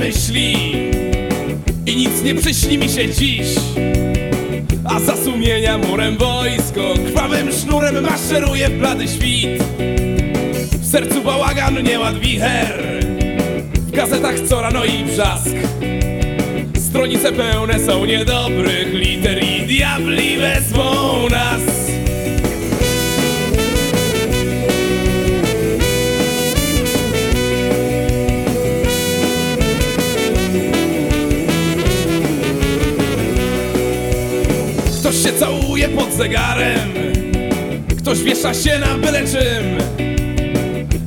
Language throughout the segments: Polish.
myśli I nic nie przyśni mi się dziś. A za sumienia murem wojsko Krwawym sznurem maszeruje w blady świt. W sercu bałagan, nieład wicher W gazetach co rano i brzask. Stronice pełne są niedobrych liter i diabli wezmą nas Ktoś się całuje pod zegarem. Ktoś wiesza się na byle czym.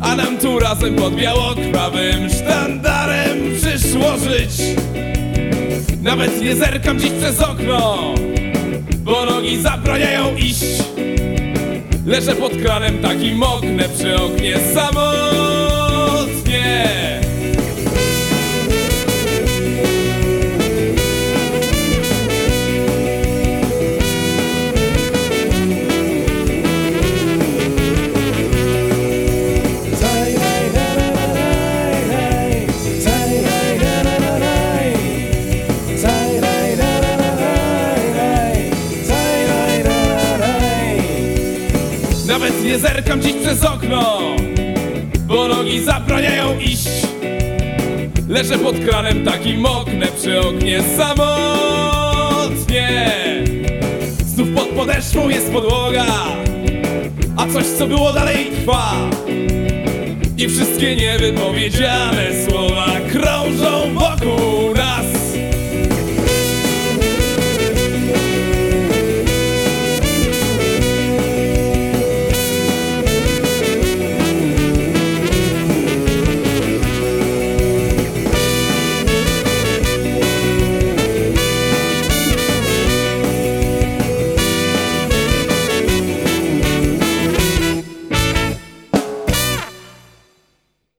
A nam tu razem pod białokrwawym sztandarem przyszło żyć. Nawet nie zerkam dziś przez okno Bo nogi zabraniają iść. Leżę pod kranem taki moknę przy oknie samotnie Nawet nie zerkam dziś przez okno Bo nogi zabraniają iść. Leżę pod kranem taki moknę przy oknie samotnie. Znów pod podeszwą jest podłoga A coś co było dalej trwa. I wszystkie niewypowiedziane słowa krążą wokół nas